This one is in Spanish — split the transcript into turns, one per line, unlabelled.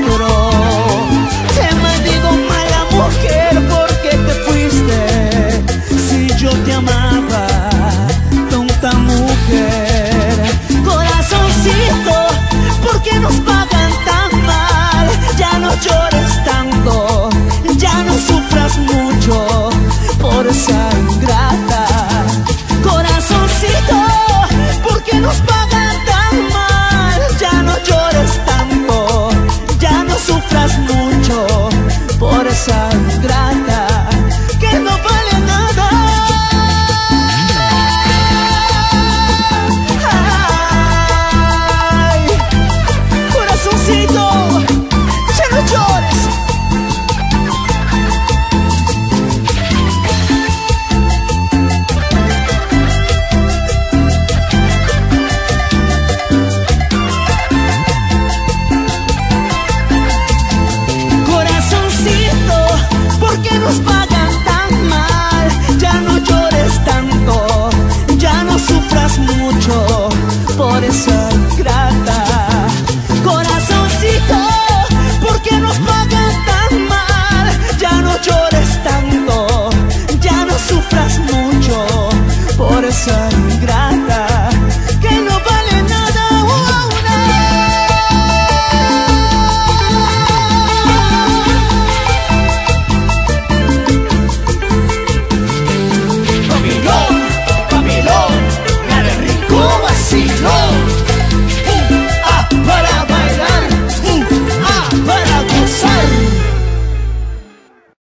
otro. essa. Por esa gran